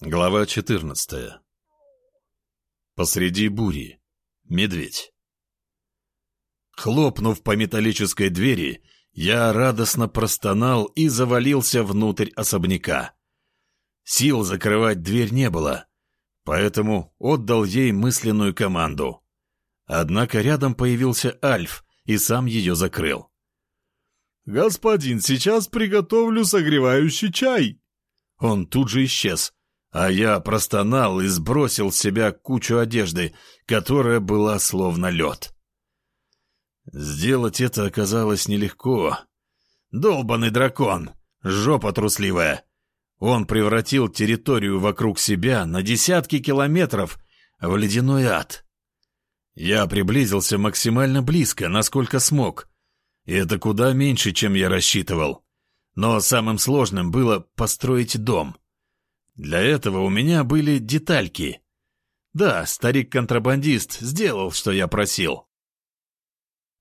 Глава 14. Посреди бури. Медведь. Хлопнув по металлической двери, я радостно простонал и завалился внутрь особняка. Сил закрывать дверь не было, поэтому отдал ей мысленную команду. Однако рядом появился Альф и сам ее закрыл. «Господин, сейчас приготовлю согревающий чай!» Он тут же исчез, а я простонал и сбросил с себя кучу одежды, которая была словно лед. Сделать это оказалось нелегко. Долбанный дракон, жопа трусливая. Он превратил территорию вокруг себя на десятки километров в ледяной ад. Я приблизился максимально близко, насколько смог. И это куда меньше, чем я рассчитывал. Но самым сложным было построить дом — для этого у меня были детальки. Да, старик-контрабандист сделал, что я просил.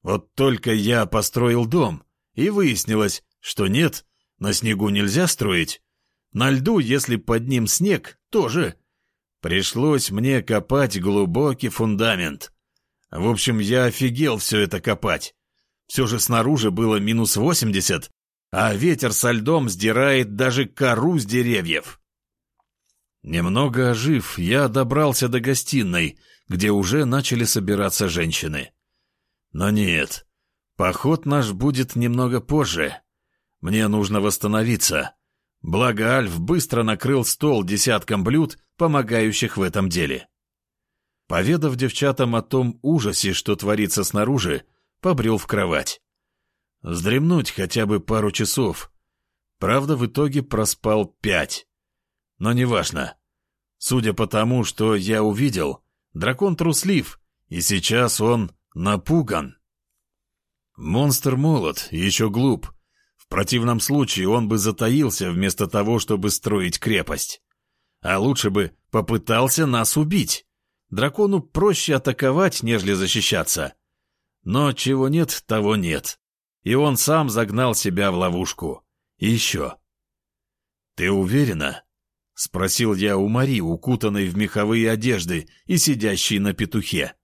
Вот только я построил дом, и выяснилось, что нет, на снегу нельзя строить. На льду, если под ним снег, тоже. Пришлось мне копать глубокий фундамент. В общем, я офигел все это копать. Все же снаружи было минус восемьдесят, а ветер со льдом сдирает даже кору с деревьев. Немного ожив, я добрался до гостиной, где уже начали собираться женщины. Но нет, поход наш будет немного позже. Мне нужно восстановиться. Благо Альф быстро накрыл стол десятком блюд, помогающих в этом деле. Поведав девчатам о том ужасе, что творится снаружи, побрел в кровать. Вздремнуть хотя бы пару часов. Правда, в итоге проспал пять. Но неважно. Судя по тому, что я увидел, дракон труслив, и сейчас он напуган. Монстр молод, еще глуп. В противном случае он бы затаился вместо того, чтобы строить крепость. А лучше бы попытался нас убить. Дракону проще атаковать, нежели защищаться. Но чего нет, того нет. И он сам загнал себя в ловушку. И еще. «Ты уверена?» — спросил я у Мари, укутанной в меховые одежды и сидящей на петухе.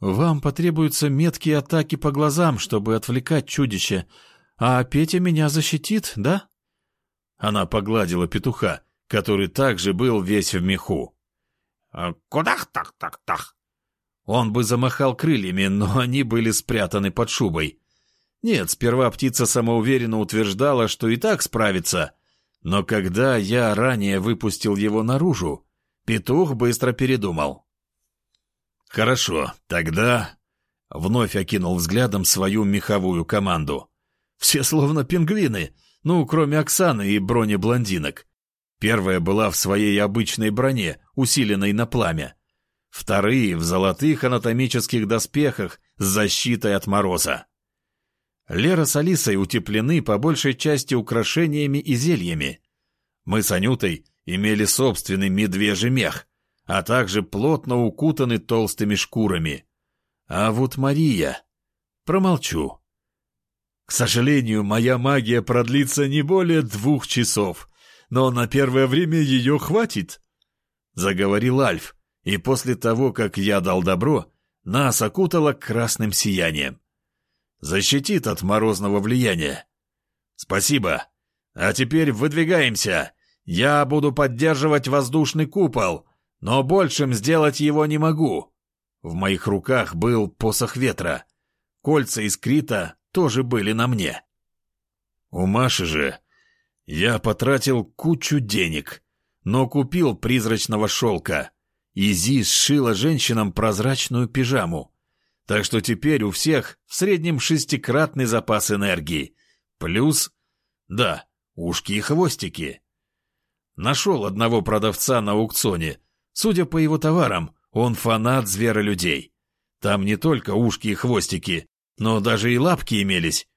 «Вам потребуются меткие атаки по глазам, чтобы отвлекать чудище, а Петя меня защитит, да?» Она погладила петуха, который также был весь в меху. «А «Кудах-так-так-так!» Он бы замахал крыльями, но они были спрятаны под шубой. Нет, сперва птица самоуверенно утверждала, что и так справится — но когда я ранее выпустил его наружу, петух быстро передумал. «Хорошо, тогда...» Вновь окинул взглядом свою меховую команду. Все словно пингвины, ну, кроме Оксаны и бронеблондинок. Первая была в своей обычной броне, усиленной на пламя. Вторые — в золотых анатомических доспехах с защитой от мороза. Лера с Алисой утеплены по большей части украшениями и зельями. Мы с Анютой имели собственный медвежий мех, а также плотно укутаны толстыми шкурами. А вот Мария... Промолчу. К сожалению, моя магия продлится не более двух часов, но на первое время ее хватит, — заговорил Альф, и после того, как я дал добро, нас окутало красным сиянием. Защитит от морозного влияния. Спасибо. А теперь выдвигаемся. Я буду поддерживать воздушный купол, но большим сделать его не могу. В моих руках был посох ветра. Кольца из Крита тоже были на мне. У Маши же я потратил кучу денег, но купил призрачного шелка. Изи сшила женщинам прозрачную пижаму. Так что теперь у всех в среднем шестикратный запас энергии. Плюс, да, ушки и хвостики. Нашел одного продавца на аукционе. Судя по его товарам, он фанат зверолюдей. Там не только ушки и хвостики, но даже и лапки имелись.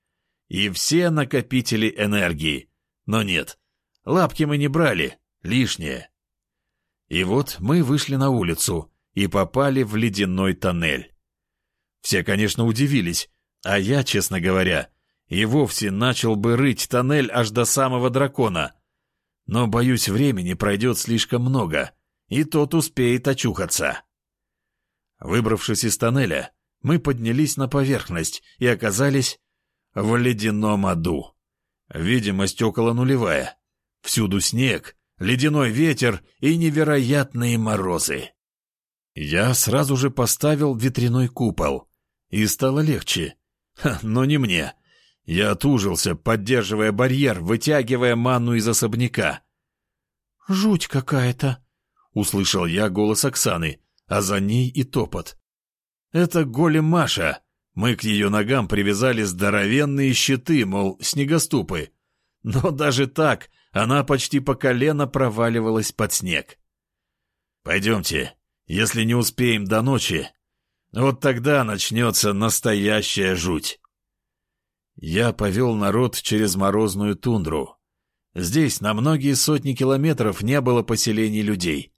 И все накопители энергии. Но нет, лапки мы не брали, лишнее. И вот мы вышли на улицу и попали в ледяной тоннель. Все, конечно, удивились, а я, честно говоря, и вовсе начал бы рыть тоннель аж до самого дракона. но, боюсь, времени пройдет слишком много, и тот успеет очухаться. Выбравшись из тоннеля, мы поднялись на поверхность и оказались в ледяном аду. Видимость около нулевая. Всюду снег, ледяной ветер и невероятные морозы. Я сразу же поставил ветряной купол, и стало легче. Ха, но не мне. Я отужился, поддерживая барьер, вытягивая манну из особняка. «Жуть какая-то!» — услышал я голос Оксаны, а за ней и топот. «Это голем Маша!» Мы к ее ногам привязали здоровенные щиты, мол, снегоступы. Но даже так она почти по колено проваливалась под снег. «Пойдемте, если не успеем до ночи, вот тогда начнется настоящая жуть». Я повел народ через морозную тундру. Здесь на многие сотни километров не было поселений людей,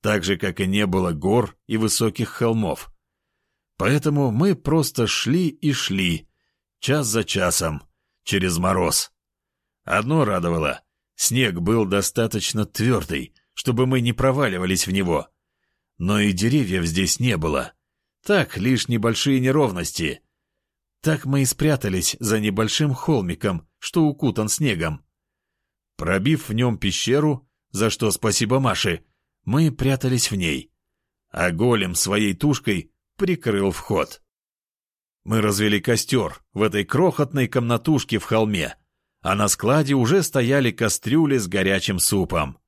так же, как и не было гор и высоких холмов. Поэтому мы просто шли и шли, час за часом, через мороз. Одно радовало — снег был достаточно твердый, чтобы мы не проваливались в него. Но и деревьев здесь не было. Так, лишь небольшие неровности. Так мы и спрятались за небольшим холмиком, что укутан снегом. Пробив в нем пещеру, за что спасибо Маше, мы прятались в ней. А голем своей тушкой прикрыл вход. Мы развели костер в этой крохотной комнатушке в холме, а на складе уже стояли кастрюли с горячим супом.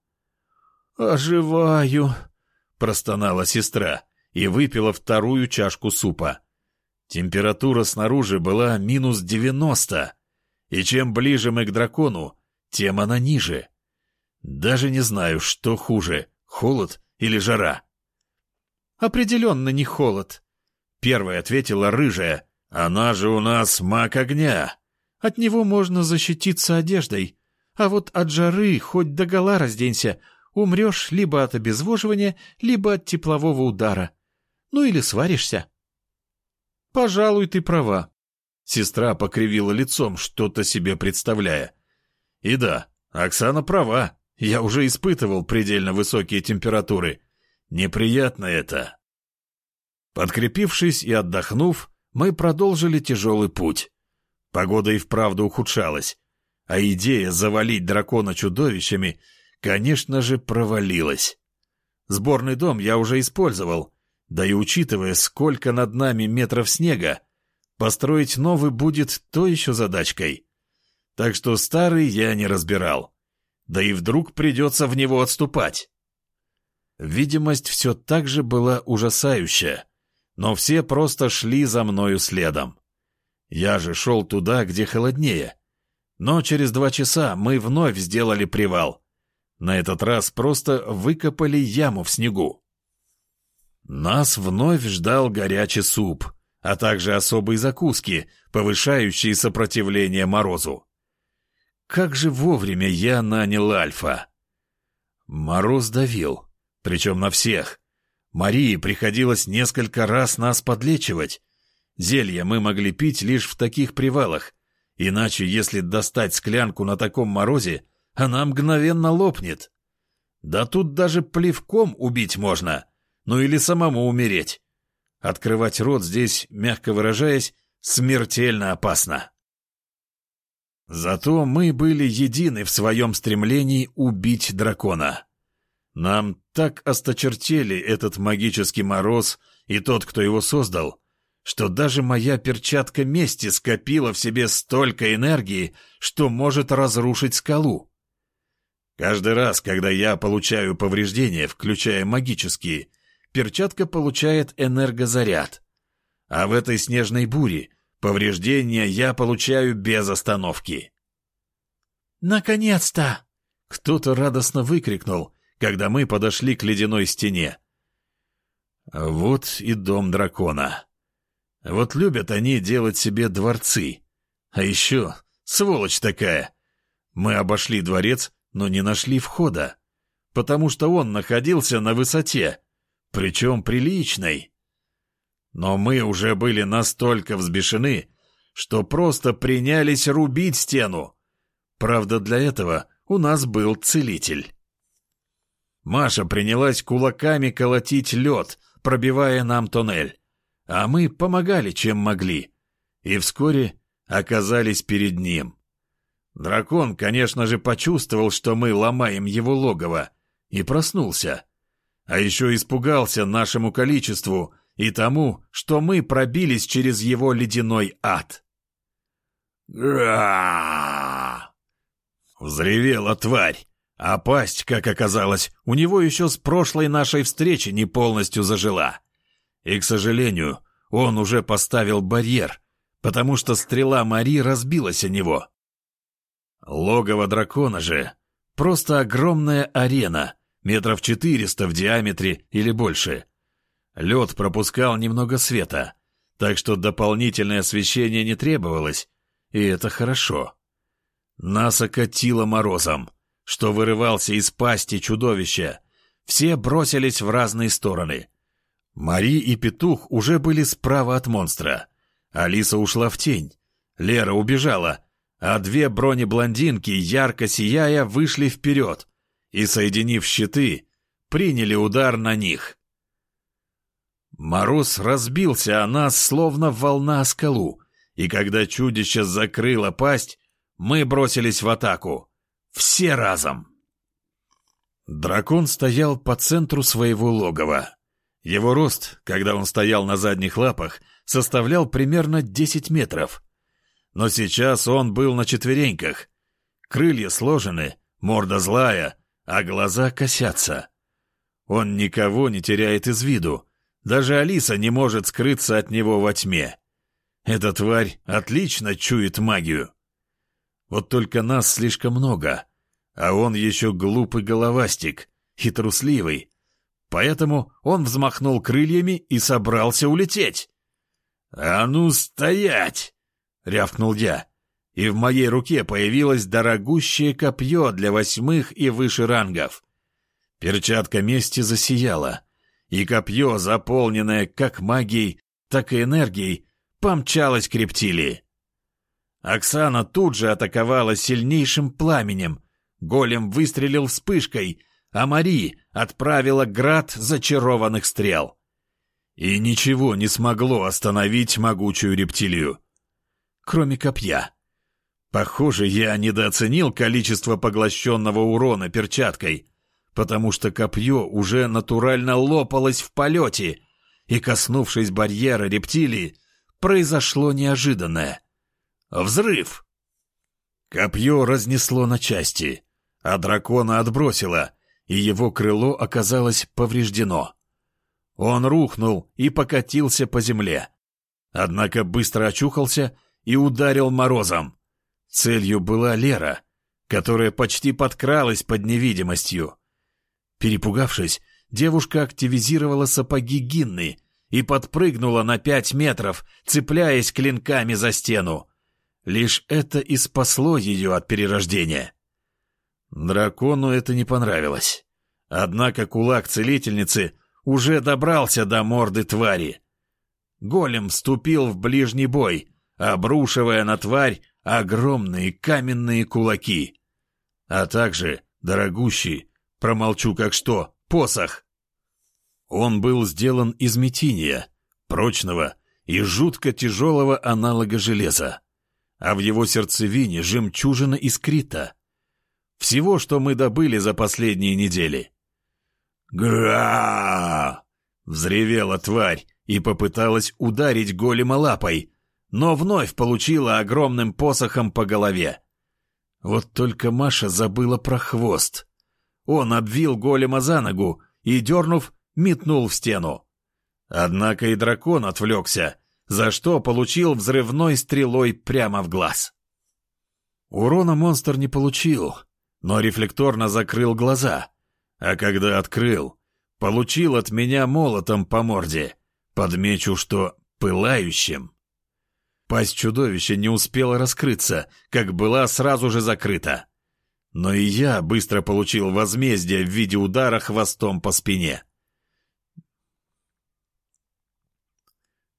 «Оживаю», — простонала сестра и выпила вторую чашку супа. Температура снаружи была минус девяносто, и чем ближе мы к дракону, тем она ниже. Даже не знаю, что хуже, холод или жара. «Определенно не холод», — первая ответила рыжая. «Она же у нас маг огня». «От него можно защититься одеждой, а вот от жары хоть догола разденься, умрешь либо от обезвоживания, либо от теплового удара. Ну или сваришься». «Пожалуй, ты права». Сестра покривила лицом, что-то себе представляя. «И да, Оксана права. Я уже испытывал предельно высокие температуры. Неприятно это. Подкрепившись и отдохнув, мы продолжили тяжелый путь. Погода и вправду ухудшалась, а идея завалить дракона чудовищами, конечно же, провалилась. Сборный дом я уже использовал, да и учитывая, сколько над нами метров снега, построить новый будет то еще задачкой. Так что старый я не разбирал. Да и вдруг придется в него отступать. Видимость все так же была ужасающая, но все просто шли за мною следом. Я же шел туда, где холоднее. Но через два часа мы вновь сделали привал. На этот раз просто выкопали яму в снегу. Нас вновь ждал горячий суп, а также особые закуски, повышающие сопротивление морозу. Как же вовремя я нанял Альфа! Мороз давил. Причем на всех. Марии приходилось несколько раз нас подлечивать. Зелья мы могли пить лишь в таких привалах. Иначе, если достать склянку на таком морозе, она мгновенно лопнет. Да тут даже плевком убить можно. Ну или самому умереть. Открывать рот здесь, мягко выражаясь, смертельно опасно. Зато мы были едины в своем стремлении убить дракона. Нам так осточертели этот магический мороз и тот, кто его создал, что даже моя перчатка мести скопила в себе столько энергии, что может разрушить скалу. Каждый раз, когда я получаю повреждения, включая магические, перчатка получает энергозаряд. А в этой снежной буре повреждения я получаю без остановки. «Наконец-то!» Кто-то радостно выкрикнул, когда мы подошли к ледяной стене. Вот и дом дракона. Вот любят они делать себе дворцы. А еще, сволочь такая. Мы обошли дворец, но не нашли входа, потому что он находился на высоте, причем приличной. Но мы уже были настолько взбешены, что просто принялись рубить стену. Правда, для этого у нас был целитель. Маша принялась кулаками колотить лед, пробивая нам тоннель, а мы помогали, чем могли, и вскоре оказались перед ним. Дракон, конечно же, почувствовал, что мы ломаем его логово, и проснулся. А еще испугался нашему количеству и тому, что мы пробились через его ледяной ад. Взревела тварь, а пасть, как оказалось, у него еще с прошлой нашей встречи не полностью зажила. И, к сожалению, он уже поставил барьер, потому что стрела Мари разбилась о него. Логово дракона же — просто огромная арена, метров четыреста в диаметре или больше. Лед пропускал немного света, так что дополнительное освещение не требовалось, и это хорошо. Нас окатило морозом, что вырывался из пасти чудовища. Все бросились в разные стороны. Мари и Петух уже были справа от монстра. Алиса ушла в тень. Лера убежала, а две бронеблондинки, ярко сияя, вышли вперед и, соединив щиты, приняли удар на них. Мороз разбился о нас, словно волна о скалу, и когда чудище закрыло пасть, мы бросились в атаку. Все разом. Дракон стоял по центру своего логова. Его рост, когда он стоял на задних лапах, составлял примерно 10 метров. Но сейчас он был на четвереньках. Крылья сложены, морда злая, а глаза косятся. Он никого не теряет из виду. Даже Алиса не может скрыться от него во тьме. Эта тварь отлично чует магию. Вот только нас слишком много, а он еще глупый головастик и трусливый. Поэтому он взмахнул крыльями и собрался улететь. «А ну, стоять!» — рявкнул я. И в моей руке появилось дорогущее копье для восьмых и выше рангов. Перчатка мести засияла, и копье, заполненное как магией, так и энергией, помчалось к рептилии. Оксана тут же атаковала сильнейшим пламенем. Голем выстрелил вспышкой, а Мари отправила град зачарованных стрел. И ничего не смогло остановить могучую рептилию. Кроме копья. Похоже, я недооценил количество поглощенного урона перчаткой, потому что копье уже натурально лопалось в полете, и, коснувшись барьера рептилии, произошло неожиданное. Взрыв! Копье разнесло на части, а дракона отбросило, и его крыло оказалось повреждено. Он рухнул и покатился по земле. Однако быстро очухался и ударил морозом. Целью была Лера, которая почти подкралась под невидимостью. Перепугавшись, девушка активизировала сапоги Гинны и подпрыгнула на пять метров, цепляясь клинками за стену. Лишь это и спасло ее от перерождения. Дракону это не понравилось. Однако кулак целительницы уже добрался до морды твари. Голем вступил в ближний бой, обрушивая на тварь огромные каменные кулаки. А также дорогущий, промолчу как что, посох. Он был сделан из метиния, прочного и жутко тяжелого аналога железа а в его сердцевине жемчужина искрита. Всего, что мы добыли за последние недели. «Гра!» — взревела тварь и попыталась ударить голема лапой, но вновь получила огромным посохом по голове. Вот только Маша забыла про хвост. Он обвил голема за ногу и, дернув, метнул в стену. Однако и дракон отвлекся за что получил взрывной стрелой прямо в глаз. Урона монстр не получил, но рефлекторно закрыл глаза, а когда открыл, получил от меня молотом по морде, подмечу, что пылающим. Пасть чудовища не успела раскрыться, как была сразу же закрыта. Но и я быстро получил возмездие в виде удара хвостом по спине.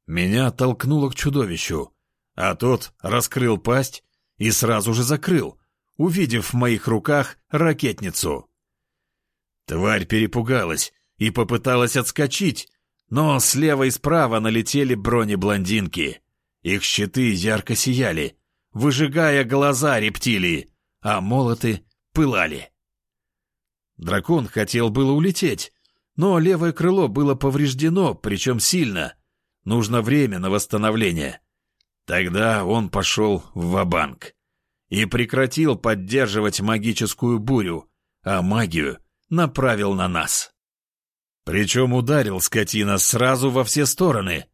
Меня толкнуло к чудовищу, а тот раскрыл пасть и сразу же закрыл, увидев в моих руках ракетницу. Тварь перепугалась и попыталась отскочить, но слева и справа налетели бронеблондинки. Их щиты ярко сияли, выжигая глаза рептилии, а молоты пылали. Дракон хотел было улететь, но левое крыло было повреждено, причем сильно. Нужно время на восстановление. Тогда он пошел в ва-банк и прекратил поддерживать магическую бурю, а магию направил на нас. Причем ударил скотина сразу во все стороны.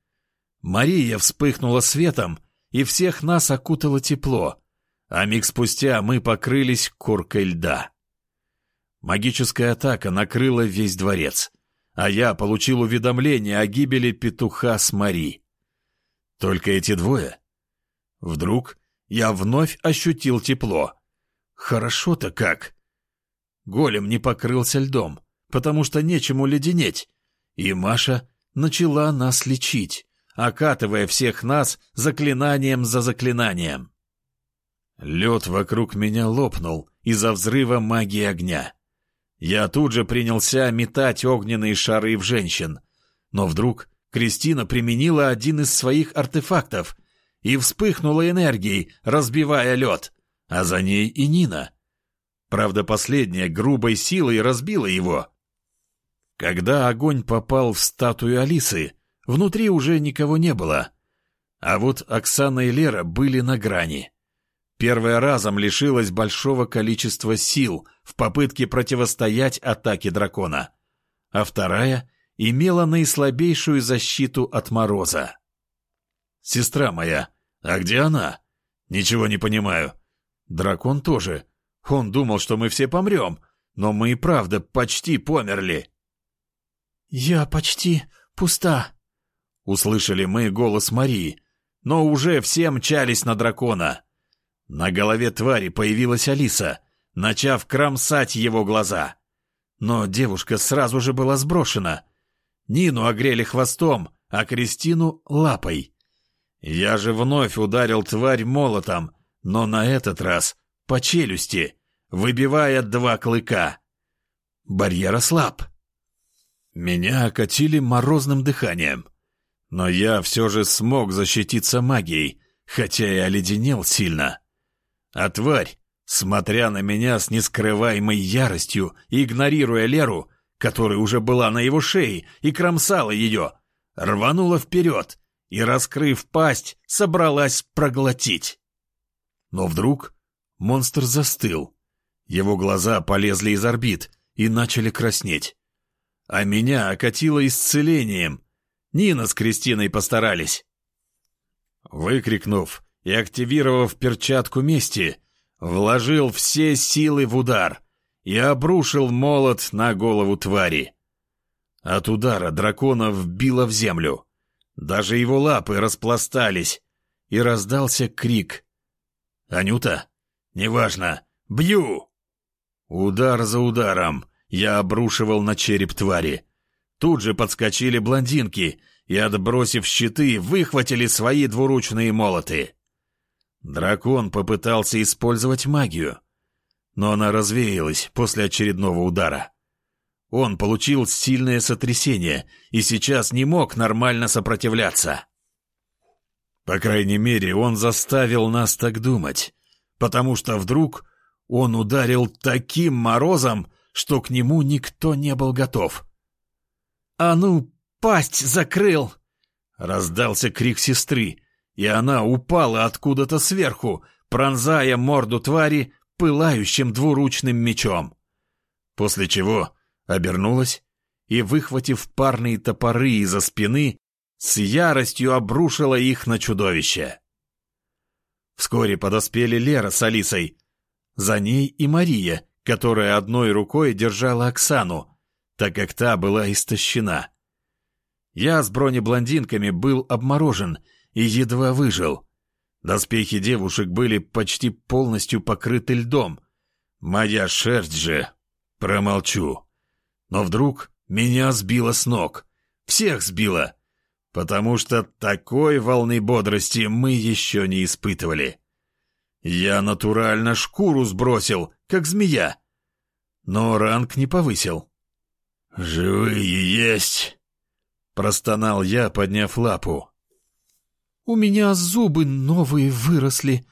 Мария вспыхнула светом, и всех нас окутало тепло, а миг спустя мы покрылись куркой льда. Магическая атака накрыла весь дворец, а я получил уведомление о гибели петуха с Мари. Только эти двое. Вдруг я вновь ощутил тепло. Хорошо-то как. Голем не покрылся льдом, потому что нечему леденеть, и Маша начала нас лечить, окатывая всех нас заклинанием за заклинанием. Лед вокруг меня лопнул из-за взрыва магии огня. Я тут же принялся метать огненные шары в женщин. Но вдруг Кристина применила один из своих артефактов и вспыхнула энергией, разбивая лед, а за ней и Нина. Правда, последняя грубой силой разбила его. Когда огонь попал в статую Алисы, внутри уже никого не было. А вот Оксана и Лера были на грани. Первая разом лишилась большого количества сил в попытке противостоять атаке дракона, а вторая имела наислабейшую защиту от мороза. «Сестра моя, а где она?» «Ничего не понимаю». «Дракон тоже. Он думал, что мы все помрем, но мы и правда почти померли». «Я почти пуста», — услышали мы голос Марии, но уже все мчались на дракона. На голове твари появилась Алиса, начав кромсать его глаза. Но девушка сразу же была сброшена. Нину огрели хвостом, а Кристину — лапой. Я же вновь ударил тварь молотом, но на этот раз по челюсти, выбивая два клыка. Барьер ослаб. Меня окатили морозным дыханием. Но я все же смог защититься магией, хотя и оледенел сильно. А тварь, смотря на меня с нескрываемой яростью и игнорируя Леру, которая уже была на его шее и кромсала ее, рванула вперед и, раскрыв пасть, собралась проглотить. Но вдруг монстр застыл. Его глаза полезли из орбит и начали краснеть. А меня окатило исцелением. Нина с Кристиной постарались. Выкрикнув и, активировав перчатку мести, вложил все силы в удар и обрушил молот на голову твари. От удара дракона вбило в землю. Даже его лапы распластались, и раздался крик. «Анюта? Неважно! Бью!» Удар за ударом я обрушивал на череп твари. Тут же подскочили блондинки и, отбросив щиты, выхватили свои двуручные молоты. Дракон попытался использовать магию, но она развеялась после очередного удара. Он получил сильное сотрясение и сейчас не мог нормально сопротивляться. По крайней мере, он заставил нас так думать, потому что вдруг он ударил таким морозом, что к нему никто не был готов. «А ну, пасть закрыл!» — раздался крик сестры, и она упала откуда-то сверху, пронзая морду твари пылающим двуручным мечом. После чего обернулась и, выхватив парные топоры из-за спины, с яростью обрушила их на чудовище. Вскоре подоспели Лера с Алисой, за ней и Мария, которая одной рукой держала Оксану, так как та была истощена. Я с бронеблондинками был обморожен и едва выжил. Доспехи девушек были почти полностью покрыты льдом. Моя шерсть же... Промолчу. Но вдруг меня сбило с ног. Всех сбило. Потому что такой волны бодрости мы еще не испытывали. Я натурально шкуру сбросил, как змея. Но ранг не повысил. «Живые есть!» — простонал я, подняв лапу. «У меня зубы новые выросли.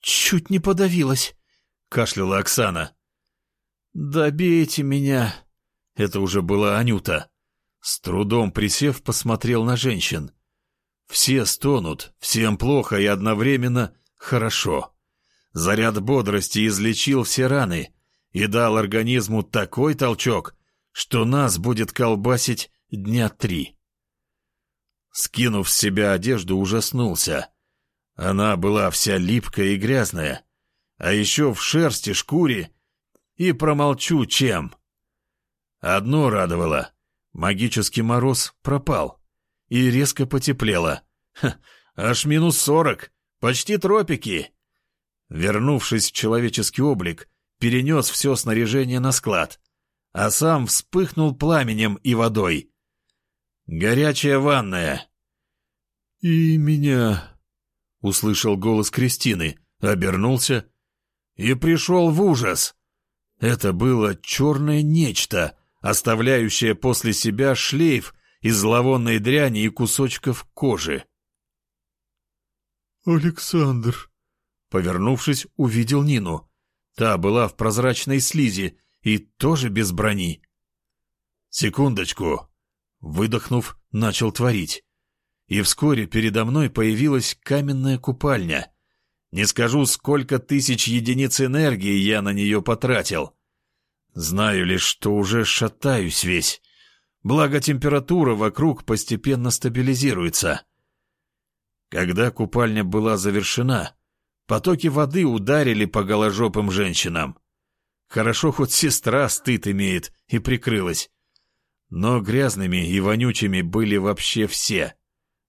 Чуть не подавилась», — кашляла Оксана. «Добейте меня!» Это уже была Анюта. С трудом присев, посмотрел на женщин. Все стонут, всем плохо и одновременно хорошо. Заряд бодрости излечил все раны и дал организму такой толчок, что нас будет колбасить дня три. Скинув с себя одежду, ужаснулся. Она была вся липкая и грязная, а еще в шерсти, шкуре, и промолчу чем. Одно радовало — магический мороз пропал, и резко потеплело. Ха, аж минус сорок, почти тропики. Вернувшись в человеческий облик, перенес все снаряжение на склад, а сам вспыхнул пламенем и водой. Горячая ванная. «И меня...» — услышал голос Кристины, обернулся и пришел в ужас. Это было черное нечто, оставляющее после себя шлейф из зловонной дряни и кусочков кожи. «Александр!» Повернувшись, увидел Нину. Та была в прозрачной слизи и тоже без брони. «Секундочку!» Выдохнув, начал творить. И вскоре передо мной появилась каменная купальня. Не скажу, сколько тысяч единиц энергии я на нее потратил. Знаю лишь, что уже шатаюсь весь. Благо температура вокруг постепенно стабилизируется. Когда купальня была завершена, потоки воды ударили по голожопым женщинам. Хорошо хоть сестра стыд имеет и прикрылась. Но грязными и вонючими были вообще все.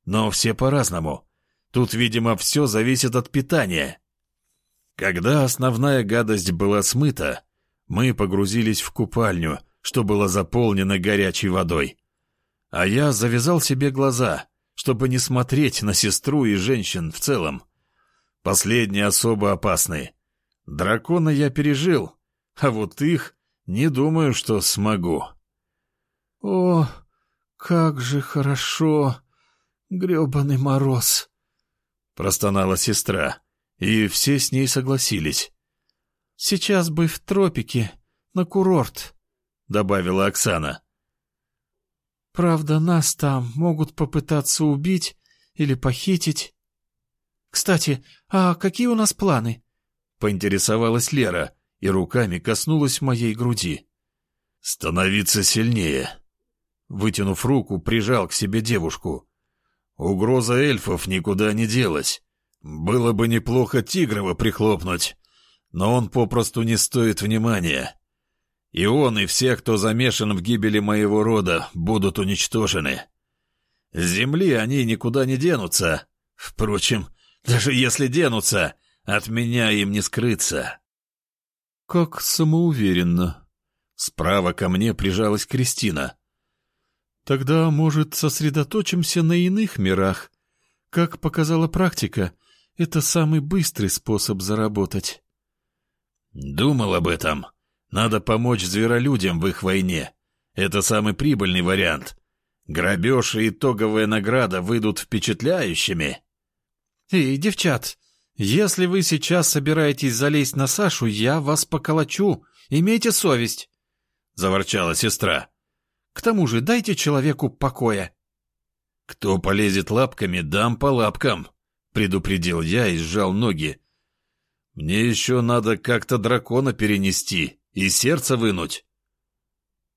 Но все по-разному. Тут, видимо, все зависит от питания. Когда основная гадость была смыта, мы погрузились в купальню, что было заполнено горячей водой. А я завязал себе глаза, чтобы не смотреть на сестру и женщин в целом. Последние особо опасные. Дракона я пережил, а вот их не думаю, что смогу. «О, как же хорошо! грёбаный мороз!» — простонала сестра, и все с ней согласились. «Сейчас бы в тропике, на курорт», — добавила Оксана. «Правда, нас там могут попытаться убить или похитить». «Кстати, а какие у нас планы?» — поинтересовалась Лера и руками коснулась моей груди. «Становиться сильнее». Вытянув руку, прижал к себе девушку. Угроза эльфов никуда не делась. Было бы неплохо Тигрова прихлопнуть, но он попросту не стоит внимания. И он, и все, кто замешан в гибели моего рода, будут уничтожены. С земли они никуда не денутся. Впрочем, даже если денутся, от меня им не скрыться. Как самоуверенно. Справа ко мне прижалась Кристина. Тогда, может, сосредоточимся на иных мирах. Как показала практика, это самый быстрый способ заработать. Думал об этом. Надо помочь зверолюдям в их войне. Это самый прибыльный вариант. Грабеж и итоговая награда выйдут впечатляющими. Эй, девчат, если вы сейчас собираетесь залезть на Сашу, я вас поколочу. Имейте совесть, — заворчала сестра. К тому же дайте человеку покоя. Кто полезет лапками, дам по лапкам, предупредил я и сжал ноги. Мне еще надо как-то дракона перенести и сердце вынуть.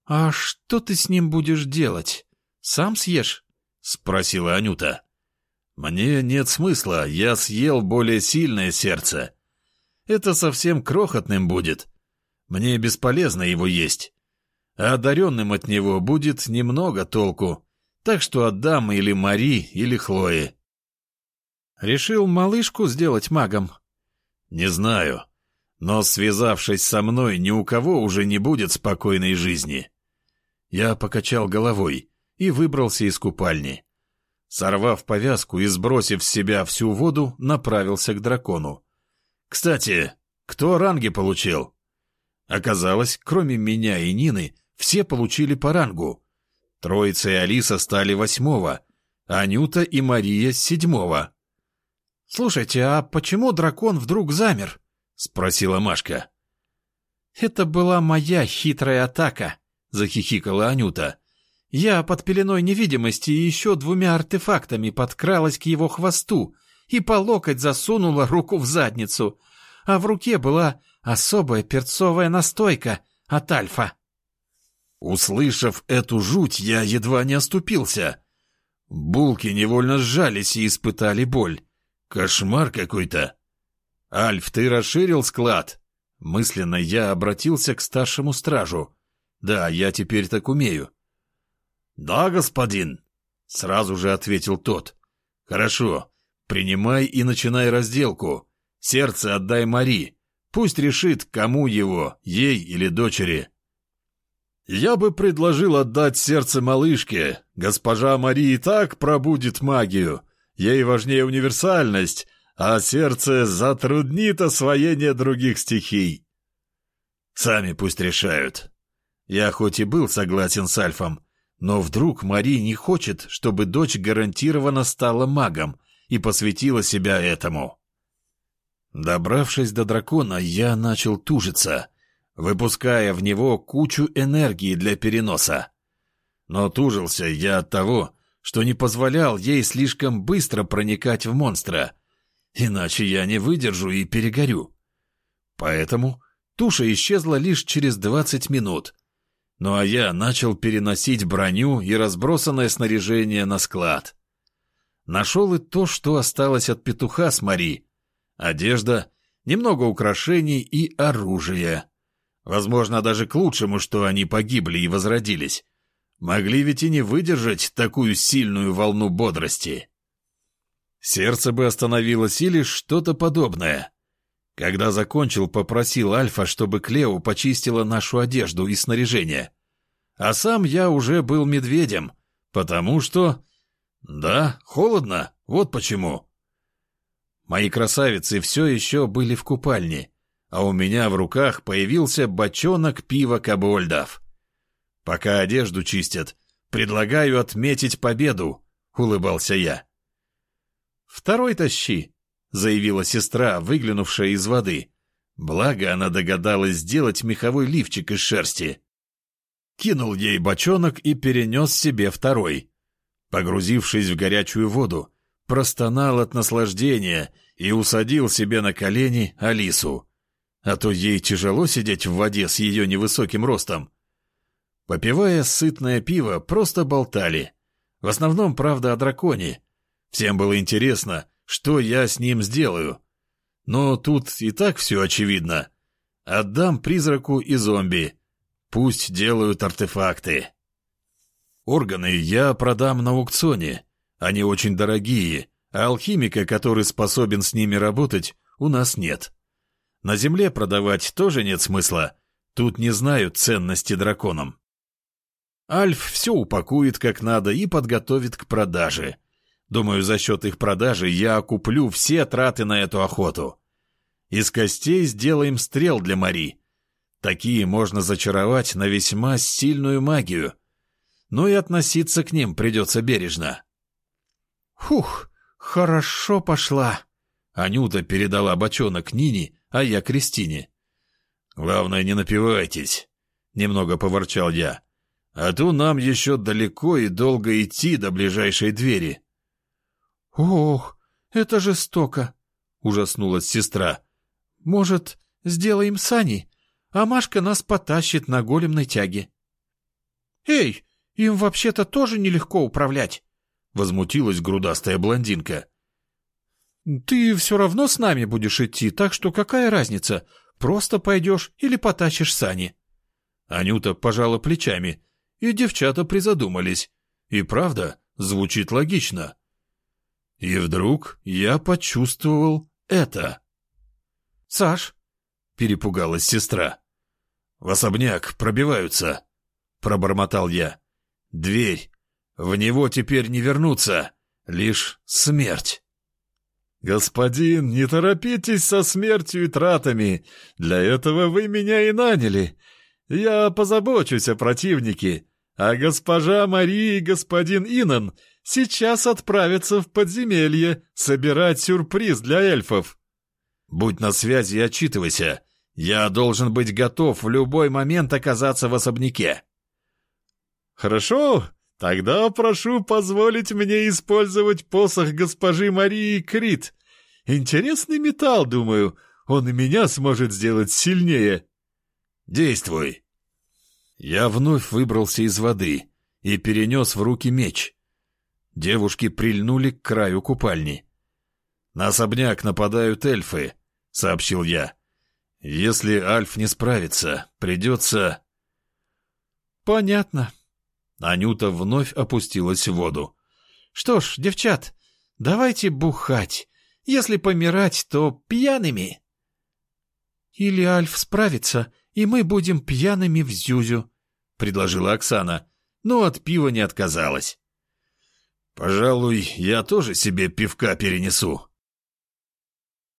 А что ты с ним будешь делать? Сам съешь? спросила Анюта. Мне нет смысла, я съел более сильное сердце. Это совсем крохотным будет. Мне бесполезно его есть а одаренным от него будет немного толку, так что отдам или Мари, или Хлое. Решил малышку сделать магом? Не знаю, но связавшись со мной, ни у кого уже не будет спокойной жизни. Я покачал головой и выбрался из купальни. Сорвав повязку и сбросив с себя всю воду, направился к дракону. Кстати, кто ранги получил? Оказалось, кроме меня и Нины, все получили по рангу. Троица и Алиса стали восьмого, Анюта и Мария — седьмого. «Слушайте, а почему дракон вдруг замер?» — спросила Машка. «Это была моя хитрая атака», — захихикала Анюта. «Я под пеленой невидимости и еще двумя артефактами подкралась к его хвосту и по локоть засунула руку в задницу, а в руке была особая перцовая настойка от Альфа». Услышав эту жуть, я едва не оступился. Булки невольно сжались и испытали боль. Кошмар какой-то. «Альф, ты расширил склад?» Мысленно я обратился к старшему стражу. «Да, я теперь так умею». «Да, господин», — сразу же ответил тот. «Хорошо, принимай и начинай разделку. Сердце отдай Мари. Пусть решит, кому его, ей или дочери». «Я бы предложил отдать сердце малышке. Госпожа Мари и так пробудет магию. Ей важнее универсальность, а сердце затруднит освоение других стихий. Сами пусть решают. Я хоть и был согласен с Альфом, но вдруг Мари не хочет, чтобы дочь гарантированно стала магом и посвятила себя этому. Добравшись до дракона, я начал тужиться — выпуская в него кучу энергии для переноса. Но тужился я от того, что не позволял ей слишком быстро проникать в монстра, иначе я не выдержу и перегорю. Поэтому туша исчезла лишь через двадцать минут. Ну а я начал переносить броню и разбросанное снаряжение на склад. Нашел и то, что осталось от петуха с Мари. Одежда, немного украшений и оружие. Возможно, даже к лучшему, что они погибли и возродились. Могли ведь и не выдержать такую сильную волну бодрости. Сердце бы остановилось или что-то подобное. Когда закончил, попросил Альфа, чтобы Клео почистила нашу одежду и снаряжение. А сам я уже был медведем, потому что... Да, холодно, вот почему. Мои красавицы все еще были в купальне, а у меня в руках появился бочонок пива Кабольдов. Пока одежду чистят, предлагаю отметить победу, улыбался я. Второй тащи, заявила сестра, выглянувшая из воды. Благо она догадалась сделать меховой лифчик из шерсти. Кинул ей бочонок и перенес себе второй. Погрузившись в горячую воду, простонал от наслаждения и усадил себе на колени Алису а то ей тяжело сидеть в воде с ее невысоким ростом. Попивая сытное пиво, просто болтали. В основном, правда, о драконе. Всем было интересно, что я с ним сделаю. Но тут и так все очевидно. Отдам призраку и зомби. Пусть делают артефакты. Органы я продам на аукционе. Они очень дорогие, а алхимика, который способен с ними работать, у нас нет. На земле продавать тоже нет смысла. Тут не знают ценности драконам. Альф все упакует как надо и подготовит к продаже. Думаю, за счет их продажи я окуплю все траты на эту охоту. Из костей сделаем стрел для Мари. Такие можно зачаровать на весьма сильную магию. Но и относиться к ним придется бережно. «Хух, хорошо пошла!» Анюта передала бочонок Нине, а я Кристине. «Главное, не напивайтесь», — немного поворчал я. «А то нам еще далеко и долго идти до ближайшей двери». «Ох, это жестоко», — ужаснулась сестра. «Может, сделаем сани, а Машка нас потащит на големной тяге». «Эй, им вообще-то тоже нелегко управлять», — возмутилась грудастая блондинка. Ты все равно с нами будешь идти, так что какая разница, просто пойдешь или потащишь сани?» Анюта пожала плечами, и девчата призадумались. И правда, звучит логично. И вдруг я почувствовал это. «Саш!» — перепугалась сестра. «В особняк пробиваются», — пробормотал я. «Дверь. В него теперь не вернуться, лишь смерть». «Господин, не торопитесь со смертью и тратами. Для этого вы меня и наняли. Я позабочусь о противнике, а госпожа Мария и господин Инан сейчас отправятся в подземелье собирать сюрприз для эльфов. Будь на связи и отчитывайся. Я должен быть готов в любой момент оказаться в особняке». «Хорошо, тогда прошу позволить мне использовать посох госпожи Марии Крит. Интересный металл, думаю, он и меня сможет сделать сильнее». «Действуй!» Я вновь выбрался из воды и перенес в руки меч. Девушки прильнули к краю купальни. «На особняк нападают эльфы», — сообщил я. «Если Альф не справится, придется...» «Понятно». Анюта вновь опустилась в воду. «Что ж, девчат, давайте бухать. Если помирать, то пьяными». «Или Альф справится, и мы будем пьяными в Зюзю», — предложила Оксана, но от пива не отказалась. «Пожалуй, я тоже себе пивка перенесу»,